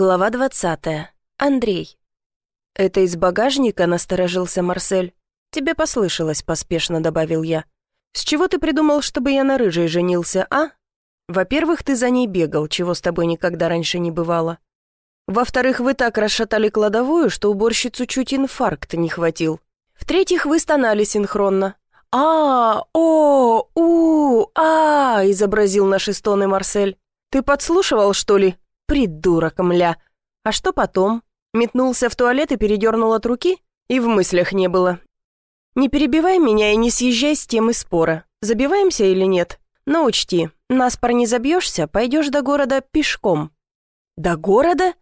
Глава 20. Андрей. «Это из багажника?» — насторожился Марсель. «Тебе послышалось», — поспешно добавил я. «С чего ты придумал, чтобы я на рыжей женился, а? Во-первых, ты за ней бегал, чего с тобой никогда раньше не бывало. Во-вторых, вы так расшатали кладовую, что уборщицу чуть инфаркт не хватил. В-третьих, вы стонали синхронно. «А, о, у, а!» — изобразил наши стоны Марсель. «Ты подслушивал, что ли?» Придурок, мля. А что потом? Метнулся в туалет и передернул от руки? И в мыслях не было. Не перебивай меня и не съезжай с темы спора. Забиваемся или нет? Но учти, наспор не забьешься, пойдешь до города пешком. До города?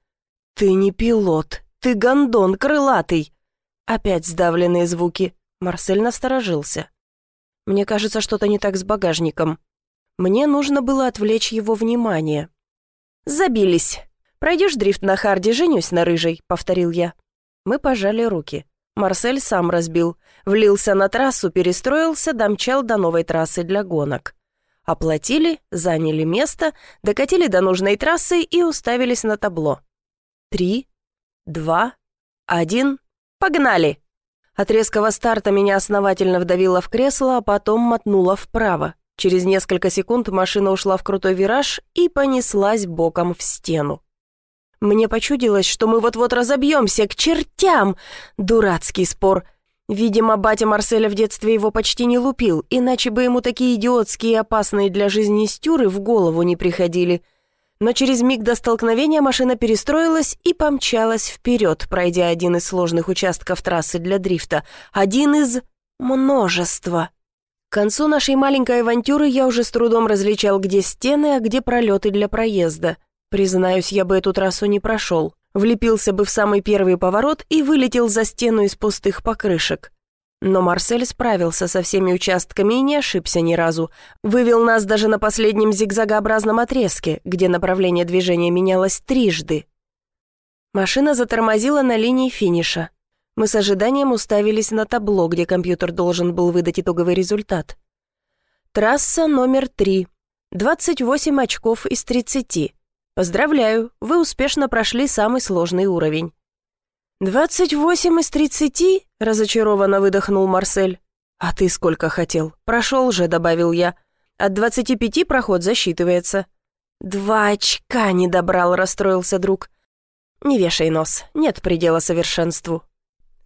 Ты не пилот, ты гондон крылатый. Опять сдавленные звуки. Марсель насторожился. Мне кажется, что-то не так с багажником. Мне нужно было отвлечь его внимание. «Забились. Пройдешь дрифт на харде, женюсь на рыжей», — повторил я. Мы пожали руки. Марсель сам разбил. Влился на трассу, перестроился, домчал до новой трассы для гонок. Оплатили, заняли место, докатили до нужной трассы и уставились на табло. Три, два, один, погнали! От резкого старта меня основательно вдавило в кресло, а потом мотнуло вправо. Через несколько секунд машина ушла в крутой вираж и понеслась боком в стену. Мне почудилось, что мы вот-вот разобьемся к чертям. Дурацкий спор. Видимо, батя Марселя в детстве его почти не лупил, иначе бы ему такие идиотские и опасные для жизни стюры в голову не приходили. Но через миг до столкновения машина перестроилась и помчалась вперед, пройдя один из сложных участков трассы для дрифта. Один из множества. Концу нашей маленькой авантюры я уже с трудом различал, где стены, а где пролеты для проезда. Признаюсь, я бы эту трассу не прошел. Влепился бы в самый первый поворот и вылетел за стену из пустых покрышек. Но Марсель справился со всеми участками и не ошибся ни разу. Вывел нас даже на последнем зигзагообразном отрезке, где направление движения менялось трижды. Машина затормозила на линии финиша. Мы с ожиданием уставились на табло, где компьютер должен был выдать итоговый результат. Трасса номер три. 28 очков из 30. Поздравляю, вы успешно прошли самый сложный уровень. «28 из 30?» – разочарованно выдохнул Марсель. «А ты сколько хотел? Прошел же», – добавил я. «От 25 проход засчитывается». «Два очка не добрал», – расстроился друг. «Не вешай нос, нет предела совершенству.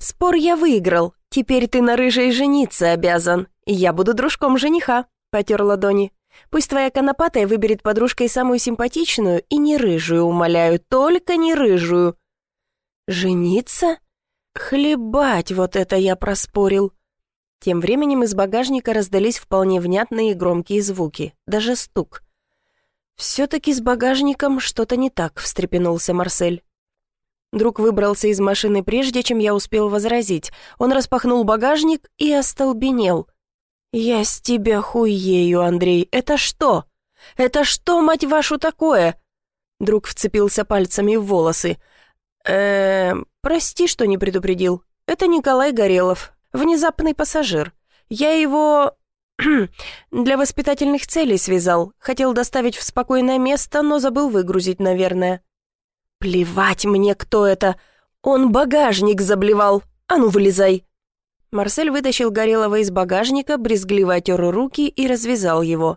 «Спор я выиграл. Теперь ты на рыжей жениться обязан. Я буду дружком жениха», — потер ладони. «Пусть твоя конопатая выберет подружкой самую симпатичную и не рыжую, умоляю, только не рыжую». «Жениться? Хлебать, вот это я проспорил». Тем временем из багажника раздались вполне внятные и громкие звуки, даже стук. «Все-таки с багажником что-то не так», — встрепенулся Марсель. Друг выбрался из машины прежде, чем я успел возразить. Он распахнул багажник и остолбенел. «Я с тебя хуею, Андрей. Это что? Это что, мать вашу, такое?» Друг вцепился пальцами в волосы. э прости, что не предупредил. Это Николай Горелов, внезапный пассажир. Я его... для воспитательных целей связал. Хотел доставить в спокойное место, но забыл выгрузить, наверное. «Плевать мне, кто это! Он багажник заблевал! А ну, вылезай!» Марсель вытащил Горелого из багажника, брезгливо отер руки и развязал его.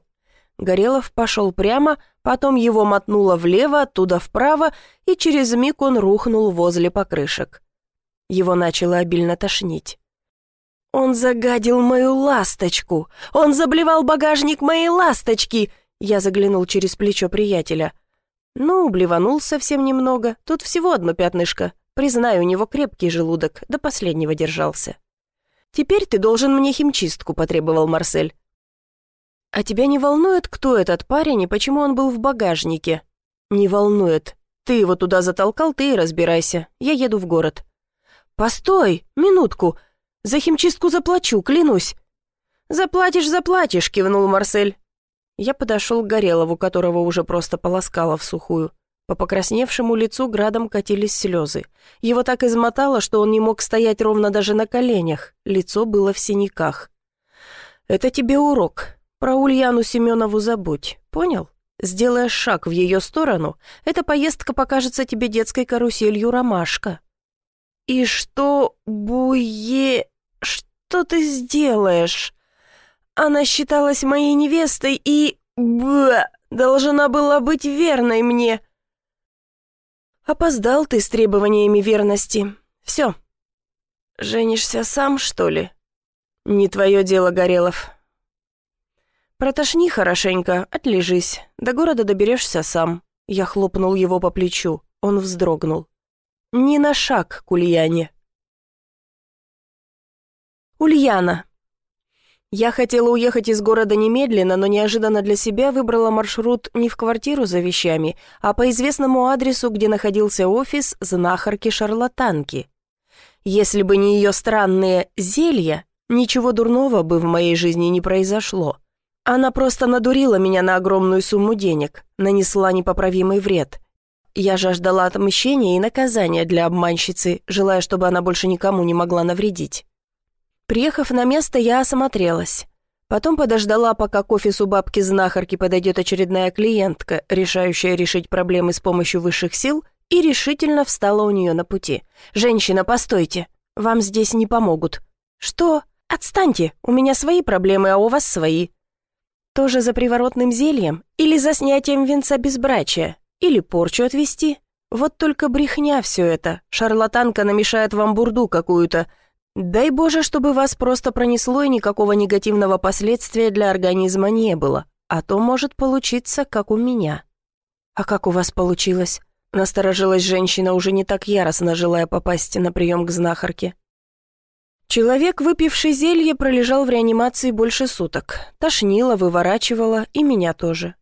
Горелов пошел прямо, потом его мотнуло влево, оттуда вправо, и через миг он рухнул возле покрышек. Его начало обильно тошнить. «Он загадил мою ласточку! Он заблевал багажник моей ласточки!» Я заглянул через плечо приятеля. Ну, блеванул совсем немного, тут всего одно пятнышко. Признаю, у него крепкий желудок, до последнего держался. «Теперь ты должен мне химчистку», — потребовал Марсель. «А тебя не волнует, кто этот парень и почему он был в багажнике?» «Не волнует. Ты его туда затолкал, ты и разбирайся. Я еду в город». «Постой, минутку. За химчистку заплачу, клянусь». «Заплатишь, заплатишь», — кивнул Марсель. Я подошел к Горелову, которого уже просто полоскало в сухую. По покрасневшему лицу градом катились слезы. Его так измотало, что он не мог стоять ровно даже на коленях. Лицо было в синяках. «Это тебе урок. Про Ульяну Семенову забудь. Понял? Сделаешь шаг в ее сторону, эта поездка покажется тебе детской каруселью ромашка. И что, Буе... Что ты сделаешь? Она считалась моей невестой и... Б... Должна была быть верной мне. Опоздал ты с требованиями верности. Все. Женишься сам, что ли? Не твое дело, Горелов. Протошни хорошенько, отлежись. До города доберешься сам. Я хлопнул его по плечу. Он вздрогнул. Ни на шаг к Ульяне. Ульяна. Я хотела уехать из города немедленно, но неожиданно для себя выбрала маршрут не в квартиру за вещами, а по известному адресу, где находился офис знахарки-шарлатанки. Если бы не ее странные зелья, ничего дурного бы в моей жизни не произошло. Она просто надурила меня на огромную сумму денег, нанесла непоправимый вред. Я жаждала отмщения и наказания для обманщицы, желая, чтобы она больше никому не могла навредить. Приехав на место, я осмотрелась. Потом подождала, пока к офису бабки-знахарки подойдет очередная клиентка, решающая решить проблемы с помощью высших сил, и решительно встала у нее на пути. «Женщина, постойте, вам здесь не помогут». «Что? Отстаньте, у меня свои проблемы, а у вас свои». «Тоже за приворотным зельем? Или за снятием венца безбрачия? Или порчу отвести?» Вот только брехня все это. Шарлатанка намешает вам бурду какую-то, Дай Боже, чтобы вас просто пронесло и никакого негативного последствия для организма не было, а то может получиться, как у меня. А как у вас получилось? Насторожилась женщина, уже не так яростно желая попасть на прием к знахарке. Человек, выпивший зелье, пролежал в реанимации больше суток. Тошнило, выворачивало, и меня тоже.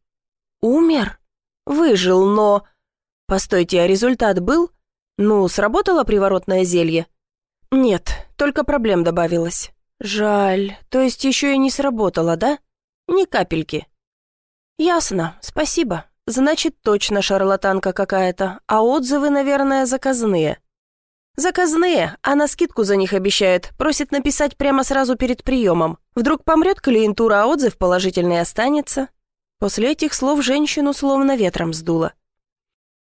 Умер? Выжил, но... Постойте, а результат был? Ну, сработало приворотное зелье? «Нет, только проблем добавилось. Жаль, то есть еще и не сработало, да? Ни капельки». «Ясно, спасибо. Значит, точно шарлатанка какая-то, а отзывы, наверное, заказные». «Заказные, а на скидку за них обещает, просит написать прямо сразу перед приемом. Вдруг помрет клиентура, а отзыв положительный останется». После этих слов женщину словно ветром сдуло.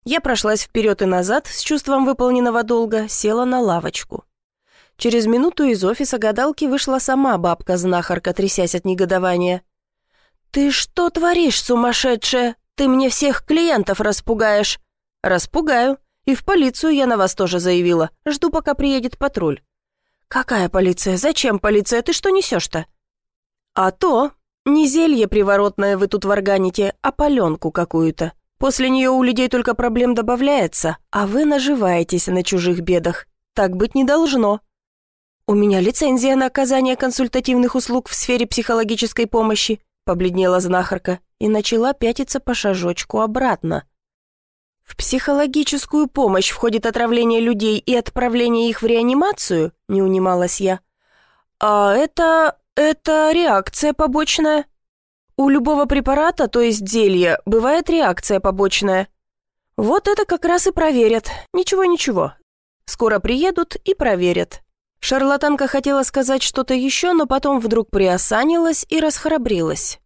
Я прошлась вперед и назад с чувством выполненного долга, села на лавочку. Через минуту из офиса гадалки вышла сама бабка-знахарка, трясясь от негодования. «Ты что творишь, сумасшедшая? Ты мне всех клиентов распугаешь!» «Распугаю. И в полицию я на вас тоже заявила. Жду, пока приедет патруль». «Какая полиция? Зачем полиция? Ты что несешь-то?» «А то. Не зелье приворотное вы тут варганите, а паленку какую-то. После нее у людей только проблем добавляется, а вы наживаетесь на чужих бедах. Так быть не должно». «У меня лицензия на оказание консультативных услуг в сфере психологической помощи», побледнела знахарка и начала пятиться по шажочку обратно. «В психологическую помощь входит отравление людей и отправление их в реанимацию?» не унималась я. «А это... это реакция побочная?» «У любого препарата, то есть зелья, бывает реакция побочная». «Вот это как раз и проверят. Ничего-ничего. Скоро приедут и проверят». Шарлатанка хотела сказать что-то еще, но потом вдруг приосанилась и расхрабрилась.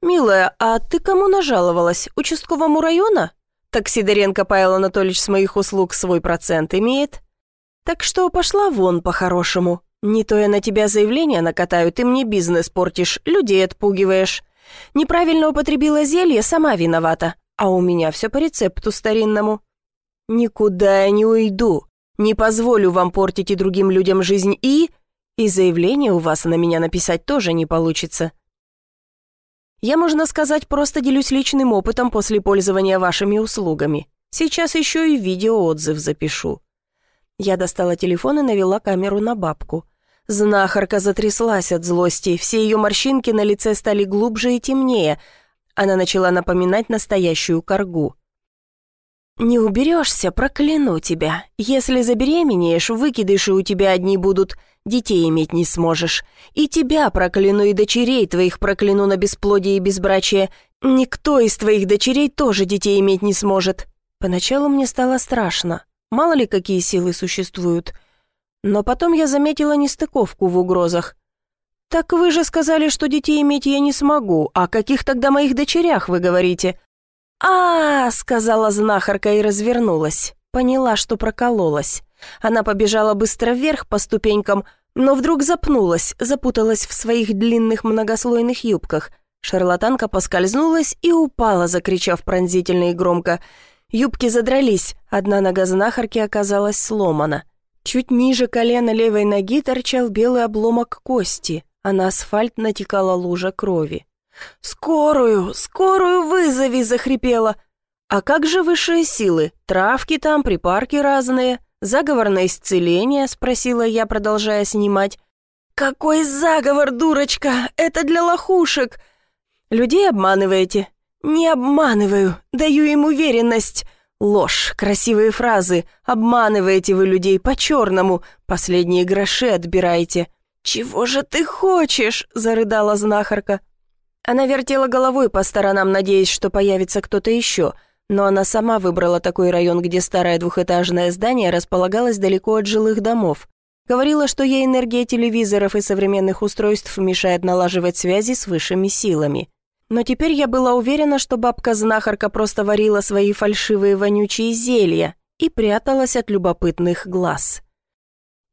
«Милая, а ты кому нажаловалась? Участковому района? Так Сидоренко Павел Анатольевич с моих услуг свой процент имеет. Так что пошла вон по-хорошему. Не то я на тебя заявление накатаю, ты мне бизнес портишь, людей отпугиваешь. Неправильно употребила зелье, сама виновата, а у меня все по рецепту старинному. Никуда я не уйду, не позволю вам портить и другим людям жизнь и... И заявление у вас на меня написать тоже не получится. Я, можно сказать, просто делюсь личным опытом после пользования вашими услугами. Сейчас еще и видеоотзыв запишу». Я достала телефон и навела камеру на бабку. Знахарка затряслась от злости, все ее морщинки на лице стали глубже и темнее. Она начала напоминать настоящую коргу. «Не уберешься, прокляну тебя. Если забеременеешь, выкидыши у тебя одни будут, детей иметь не сможешь. И тебя прокляну, и дочерей твоих прокляну на бесплодие и безбрачие. Никто из твоих дочерей тоже детей иметь не сможет». Поначалу мне стало страшно. Мало ли какие силы существуют. Но потом я заметила нестыковку в угрозах. «Так вы же сказали, что детей иметь я не смогу. О каких тогда моих дочерях вы говорите? А, сказала знахарка и развернулась. Поняла, что прокололась. Она побежала быстро вверх по ступенькам, но вдруг запнулась, запуталась в своих длинных многослойных юбках. Шарлатанка поскользнулась и упала, закричав пронзительно и громко. Юбки задрались, одна нога знахарки оказалась сломана. Чуть ниже колена левой ноги торчал белый обломок кости, а на асфальт натекала лужа крови. «Скорую! Скорую вызови!» — захрипела. «А как же высшие силы? Травки там, припарки разные. Заговор на исцеление?» — спросила я, продолжая снимать. «Какой заговор, дурочка? Это для лохушек!» «Людей обманываете?» «Не обманываю, даю им уверенность. Ложь, красивые фразы. Обманываете вы людей по-черному, последние гроши отбираете». «Чего же ты хочешь?» — зарыдала знахарка. Она вертела головой по сторонам, надеясь, что появится кто-то еще, но она сама выбрала такой район, где старое двухэтажное здание располагалось далеко от жилых домов. Говорила, что ей энергия телевизоров и современных устройств мешает налаживать связи с высшими силами. Но теперь я была уверена, что бабка-знахарка просто варила свои фальшивые вонючие зелья и пряталась от любопытных глаз.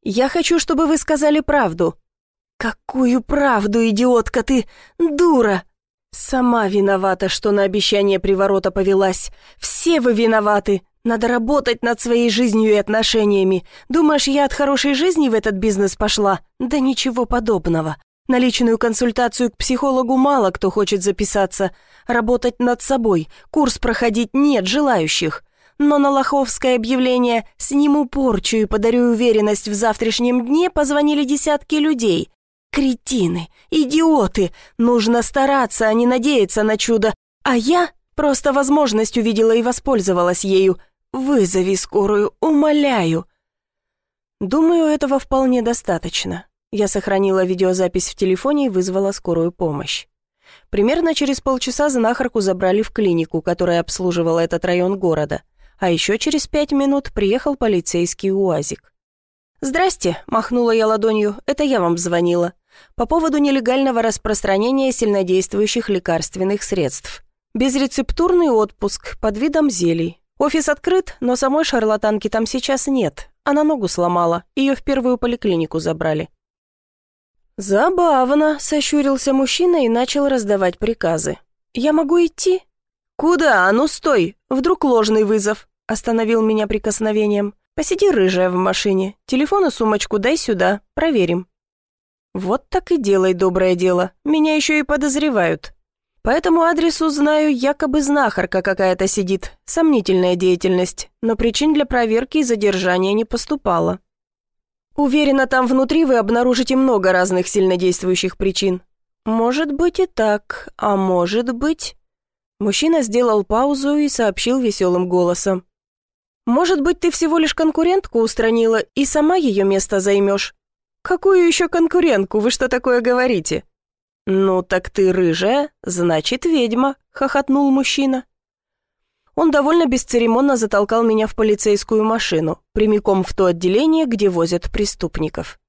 «Я хочу, чтобы вы сказали правду». «Какую правду, идиотка ты? Дура!» «Сама виновата, что на обещание приворота повелась. Все вы виноваты. Надо работать над своей жизнью и отношениями. Думаешь, я от хорошей жизни в этот бизнес пошла? Да ничего подобного. На личную консультацию к психологу мало кто хочет записаться. Работать над собой, курс проходить нет желающих. Но на лоховское объявление «Сниму порчу и подарю уверенность в завтрашнем дне» позвонили десятки людей. Кретины, идиоты, нужно стараться, а не надеяться на чудо. А я просто возможность увидела и воспользовалась ею. Вызови скорую, умоляю. Думаю, этого вполне достаточно. Я сохранила видеозапись в телефоне и вызвала скорую помощь. Примерно через полчаса знахарку забрали в клинику, которая обслуживала этот район города. А еще через пять минут приехал полицейский УАЗик. «Здрасте», — махнула я ладонью, — «это я вам звонила. По поводу нелегального распространения сильнодействующих лекарственных средств. Безрецептурный отпуск под видом зелий. Офис открыт, но самой шарлатанки там сейчас нет. Она ногу сломала, ее в первую поликлинику забрали. «Забавно», — сощурился мужчина и начал раздавать приказы. «Я могу идти?» «Куда? А ну стой! Вдруг ложный вызов?» — остановил меня прикосновением. «Посиди, рыжая, в машине. Телефон и сумочку дай сюда, проверим». «Вот так и делай доброе дело. Меня еще и подозревают. По этому адресу знаю, якобы знахарка какая-то сидит. Сомнительная деятельность, но причин для проверки и задержания не поступало». Уверена, там внутри вы обнаружите много разных сильнодействующих причин. Может быть и так, а может быть... Мужчина сделал паузу и сообщил веселым голосом. «Может быть, ты всего лишь конкурентку устранила и сама ее место займешь?» «Какую еще конкурентку? Вы что такое говорите?» «Ну, так ты рыжая, значит, ведьма», — хохотнул мужчина. Он довольно бесцеремонно затолкал меня в полицейскую машину, прямиком в то отделение, где возят преступников.